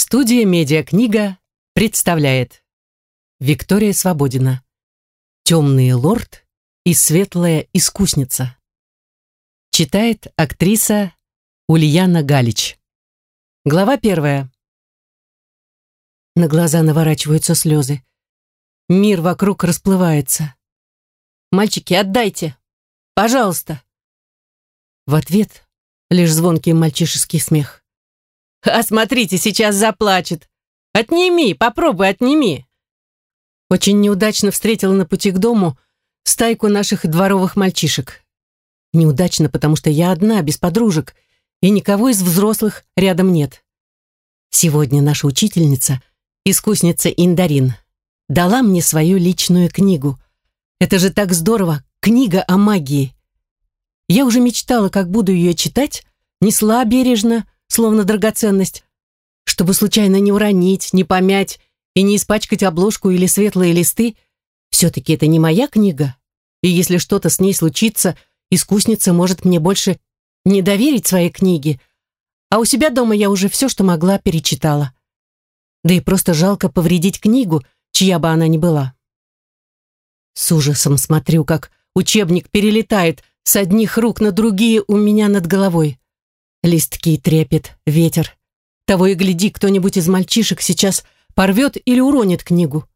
Студия «Медиакнига» представляет Виктория Свободина «Темный лорд и светлая искусница» Читает актриса Ульяна Галич Глава первая На глаза наворачиваются слезы. Мир вокруг расплывается. «Мальчики, отдайте! Пожалуйста!» В ответ лишь звонкий мальчишеский смех. А смотрите, сейчас заплачет. Отними, попробуй, отними. Очень неудачно встретила на пути к дому стайку наших дворовых мальчишек. Неудачно, потому что я одна, без подружек, и никого из взрослых рядом нет. Сегодня наша учительница, искусница Индарин, дала мне свою личную книгу. Это же так здорово, книга о магии. Я уже мечтала, как буду ее читать, несла бережно, словно драгоценность, чтобы случайно не уронить, не помять и не испачкать обложку или светлые листы. Все-таки это не моя книга, и если что-то с ней случится, искусница может мне больше не доверить своей книге, а у себя дома я уже все, что могла, перечитала. Да и просто жалко повредить книгу, чья бы она ни была. С ужасом смотрю, как учебник перелетает с одних рук на другие у меня над головой. Листки трепет, ветер. Того и гляди, кто-нибудь из мальчишек сейчас порвет или уронит книгу.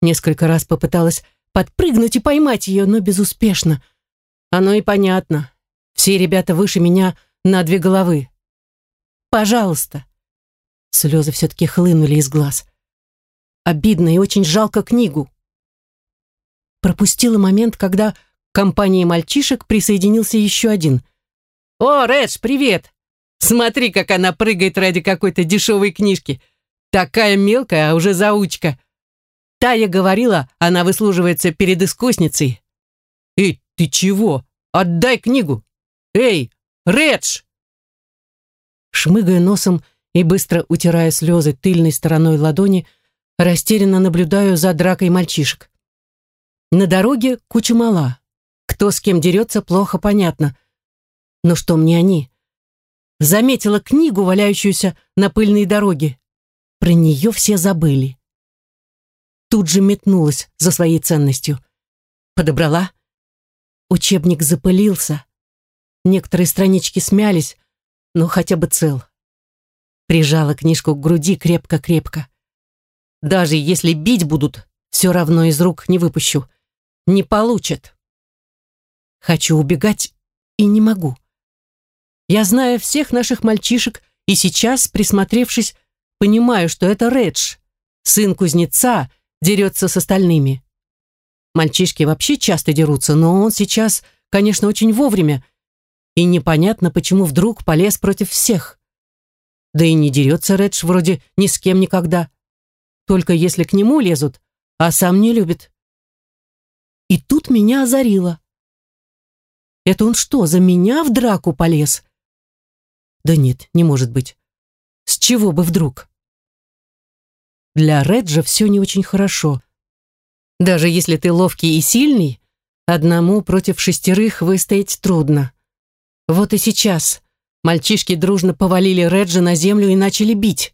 Несколько раз попыталась подпрыгнуть и поймать ее, но безуспешно. Оно и понятно. Все ребята выше меня на две головы. Пожалуйста. Слезы все-таки хлынули из глаз. Обидно и очень жалко книгу. Пропустила момент, когда к компании мальчишек присоединился еще один — «О, Рэдж, привет! Смотри, как она прыгает ради какой-то дешевой книжки. Такая мелкая, а уже заучка. Тая говорила, она выслуживается перед искусницей. Эй, ты чего? Отдай книгу! Эй, Редж!» Шмыгая носом и быстро утирая слезы тыльной стороной ладони, растерянно наблюдаю за дракой мальчишек. На дороге куча мала. Кто с кем дерется, плохо понятно. Но что мне они? Заметила книгу, валяющуюся на пыльной дороге. Про нее все забыли. Тут же метнулась за своей ценностью. Подобрала. Учебник запылился. Некоторые странички смялись, но хотя бы цел. Прижала книжку к груди крепко-крепко. Даже если бить будут, все равно из рук не выпущу. Не получат. Хочу убегать и не могу. Я знаю всех наших мальчишек и сейчас, присмотревшись, понимаю, что это Редж, сын кузнеца, дерется с остальными. Мальчишки вообще часто дерутся, но он сейчас, конечно, очень вовремя, и непонятно, почему вдруг полез против всех. Да и не дерется Редж вроде ни с кем никогда. Только если к нему лезут, а сам не любит. И тут меня озарило. Это он что, за меня в драку полез? Да нет, не может быть. С чего бы вдруг? Для Реджа все не очень хорошо. Даже если ты ловкий и сильный, одному против шестерых выстоять трудно. Вот и сейчас мальчишки дружно повалили Реджа на землю и начали бить.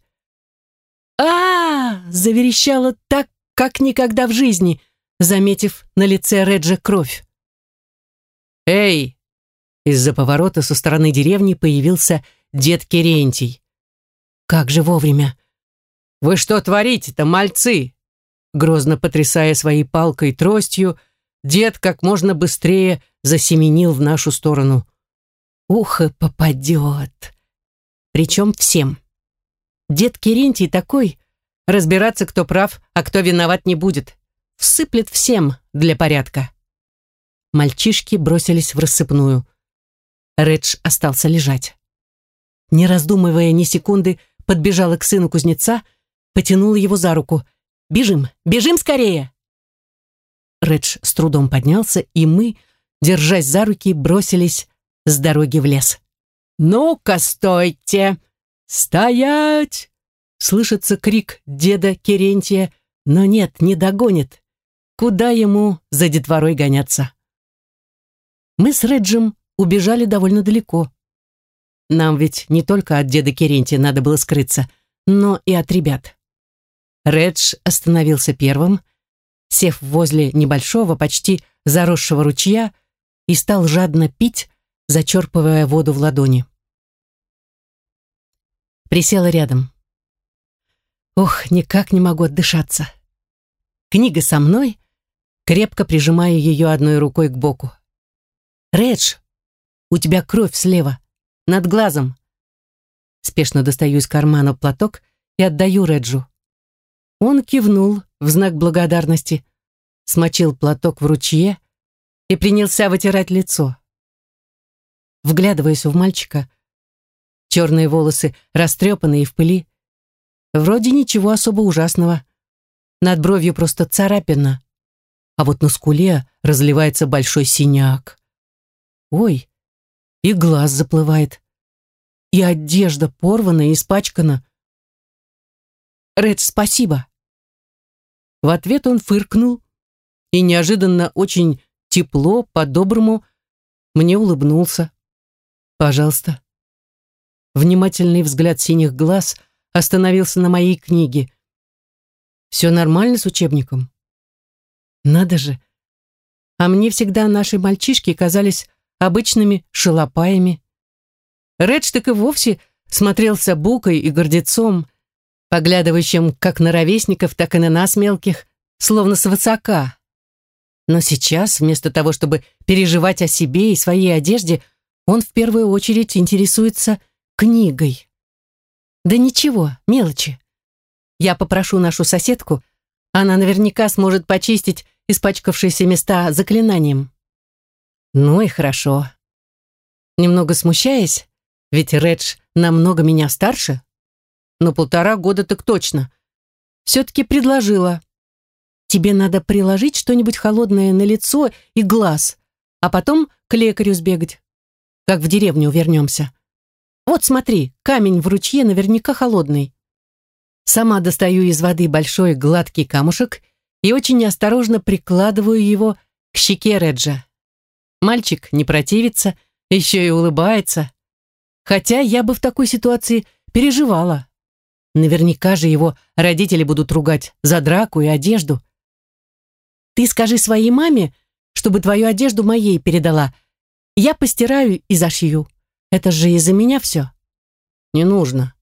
а, -а, -а заверещала так, как никогда в жизни, заметив на лице Реджа кровь. «Эй!» Из-за поворота со стороны деревни появился дед Керентий. Как же вовремя. «Вы что творите-то, мальцы?» Грозно потрясая своей палкой и тростью, дед как можно быстрее засеменил в нашу сторону. «Ухо попадет!» Причем всем. Дед Керентий такой, разбираться, кто прав, а кто виноват не будет. Всыплет всем для порядка. Мальчишки бросились в рассыпную. Редж остался лежать не раздумывая ни секунды, подбежала к сыну кузнеца, потянула его за руку. «Бежим! Бежим скорее!» Редж с трудом поднялся, и мы, держась за руки, бросились с дороги в лес. «Ну-ка, стойте! Стоять!» Слышится крик деда Керентия, но нет, не догонит. Куда ему за детворой гоняться? Мы с Реджем убежали довольно далеко. Нам ведь не только от деда Керентия надо было скрыться, но и от ребят. Редж остановился первым, сев возле небольшого, почти заросшего ручья, и стал жадно пить, зачерпывая воду в ладони. Присела рядом. Ох, никак не могу отдышаться. Книга со мной, крепко прижимаю ее одной рукой к боку. «Редж, у тебя кровь слева, над глазом». Спешно достаю из кармана платок и отдаю Реджу. Он кивнул в знак благодарности, смочил платок в ручье и принялся вытирать лицо. Вглядываясь в мальчика, черные волосы растрепанные в пыли, вроде ничего особо ужасного. Над бровью просто царапина, а вот на скуле разливается большой синяк. Ой, и глаз заплывает. И одежда порвана и испачкана. Ред, спасибо. В ответ он фыркнул и неожиданно очень тепло, по-доброму мне улыбнулся. Пожалуйста. Внимательный взгляд синих глаз остановился на моей книге. Все нормально с учебником? Надо же. А мне всегда наши мальчишки казались обычными шалопаями. Редж так и вовсе смотрелся букой и гордецом, поглядывающим как на ровесников, так и на нас мелких, словно с высока. Но сейчас, вместо того, чтобы переживать о себе и своей одежде, он в первую очередь интересуется книгой. Да ничего, мелочи. Я попрошу нашу соседку, она наверняка сможет почистить испачкавшиеся места заклинанием. Ну и хорошо. Немного смущаясь, ведь Редж намного меня старше, но полтора года так точно, все-таки предложила. Тебе надо приложить что-нибудь холодное на лицо и глаз, а потом к лекарю сбегать. Как в деревню вернемся. Вот смотри, камень в ручье наверняка холодный. Сама достаю из воды большой гладкий камушек и очень осторожно прикладываю его к щеке Реджа. Мальчик не противится, еще и улыбается. Хотя я бы в такой ситуации переживала. Наверняка же его родители будут ругать за драку и одежду. Ты скажи своей маме, чтобы твою одежду моей передала. Я постираю и зашью. Это же из-за меня все. Не нужно.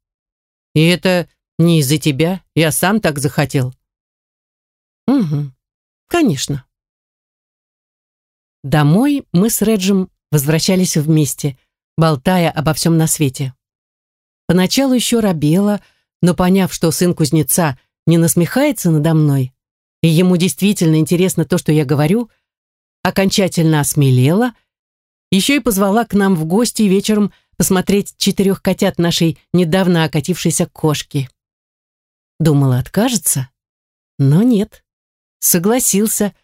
И это не из-за тебя. Я сам так захотел. Угу, конечно. Домой мы с Реджем возвращались вместе, болтая обо всем на свете. Поначалу еще робела, но поняв, что сын кузнеца не насмехается надо мной, и ему действительно интересно то, что я говорю, окончательно осмелела, еще и позвала к нам в гости вечером посмотреть четырех котят нашей недавно окатившейся кошки. Думала, откажется, но нет, согласился,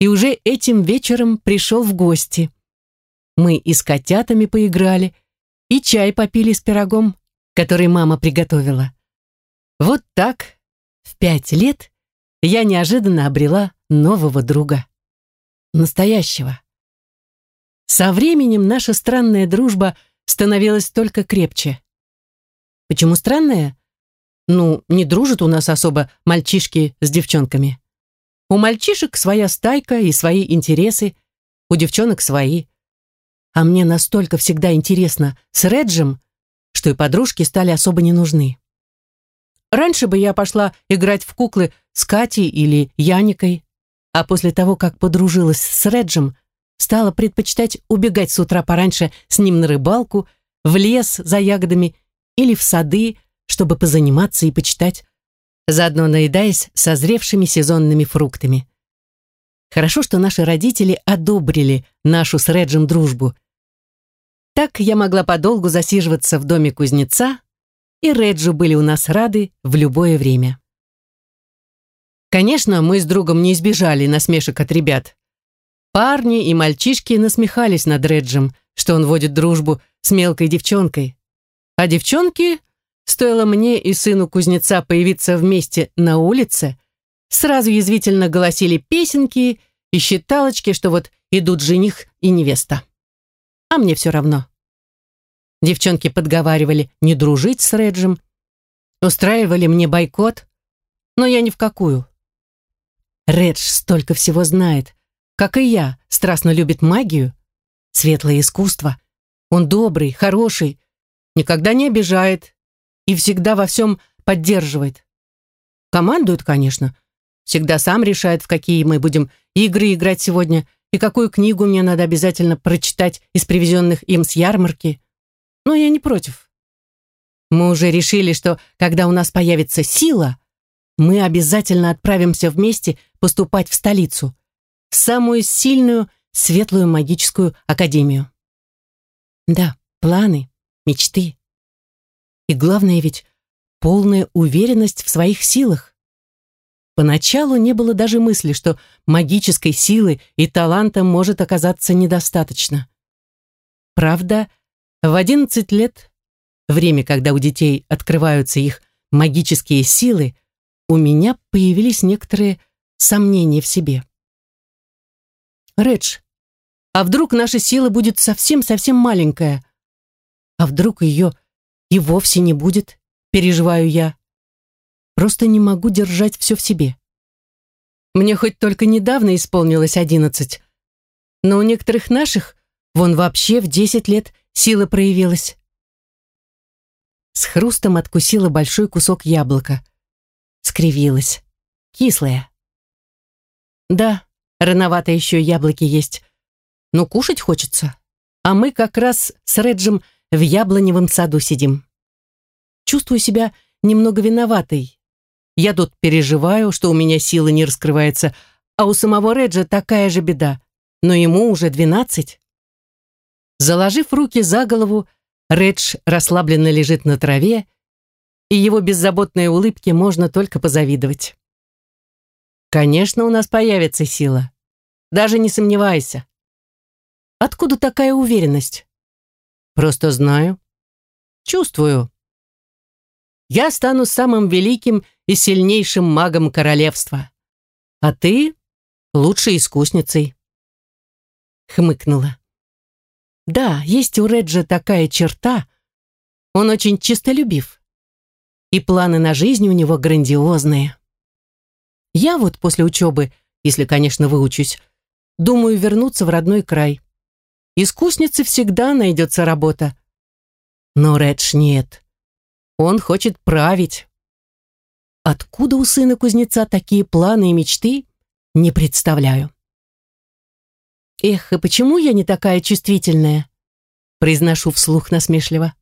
и уже этим вечером пришел в гости. Мы и с котятами поиграли, и чай попили с пирогом, который мама приготовила. Вот так, в пять лет, я неожиданно обрела нового друга. Настоящего. Со временем наша странная дружба становилась только крепче. Почему странная? Ну, не дружат у нас особо мальчишки с девчонками. У мальчишек своя стайка и свои интересы, у девчонок свои. А мне настолько всегда интересно с Реджем, что и подружки стали особо не нужны. Раньше бы я пошла играть в куклы с Катей или Яникой, а после того, как подружилась с Реджем, стала предпочитать убегать с утра пораньше с ним на рыбалку, в лес за ягодами или в сады, чтобы позаниматься и почитать заодно наедаясь созревшими сезонными фруктами. Хорошо, что наши родители одобрили нашу с Реджем дружбу. Так я могла подолгу засиживаться в доме кузнеца, и Реджу были у нас рады в любое время. Конечно, мы с другом не избежали насмешек от ребят. Парни и мальчишки насмехались над Реджем, что он водит дружбу с мелкой девчонкой. А девчонки Стоило мне и сыну кузнеца появиться вместе на улице, сразу язвительно голосили песенки и считалочки, что вот идут жених и невеста. А мне все равно. Девчонки подговаривали не дружить с Реджем. Устраивали мне бойкот, но я ни в какую. Редж столько всего знает, как и я, страстно любит магию, светлое искусство. Он добрый, хороший, никогда не обижает и всегда во всем поддерживает. Командует, конечно, всегда сам решает, в какие мы будем игры играть сегодня и какую книгу мне надо обязательно прочитать из привезенных им с ярмарки. Но я не против. Мы уже решили, что когда у нас появится сила, мы обязательно отправимся вместе поступать в столицу, в самую сильную светлую магическую академию. Да, планы, мечты. И главное ведь полная уверенность в своих силах. Поначалу не было даже мысли, что магической силы и таланта может оказаться недостаточно. Правда, в 11 лет, время, когда у детей открываются их магические силы, у меня появились некоторые сомнения в себе. Редж, а вдруг наша сила будет совсем-совсем маленькая? А вдруг ее и вовсе не будет, переживаю я. Просто не могу держать все в себе. Мне хоть только недавно исполнилось одиннадцать, но у некоторых наших вон вообще в десять лет сила проявилась. С хрустом откусила большой кусок яблока. Скривилась. Кислая. Да, рановато еще яблоки есть. Но кушать хочется. А мы как раз с Реджем в яблоневом саду сидим. Чувствую себя немного виноватой. Я тут переживаю, что у меня сила не раскрывается, а у самого Реджа такая же беда, но ему уже двенадцать. Заложив руки за голову, Редж расслабленно лежит на траве, и его беззаботной улыбке можно только позавидовать. Конечно, у нас появится сила. Даже не сомневайся. Откуда такая уверенность? Просто знаю. Чувствую. Я стану самым великим и сильнейшим магом королевства. А ты лучшей искусницей. Хмыкнула. Да, есть у Реджа такая черта. Он очень чистолюбив. И планы на жизнь у него грандиозные. Я вот после учебы, если, конечно, выучусь, думаю вернуться в родной край. Искуснице всегда найдется работа. Но Редж нет. Он хочет править. Откуда у сына кузнеца такие планы и мечты, не представляю. Эх, и почему я не такая чувствительная? Произношу вслух насмешливо.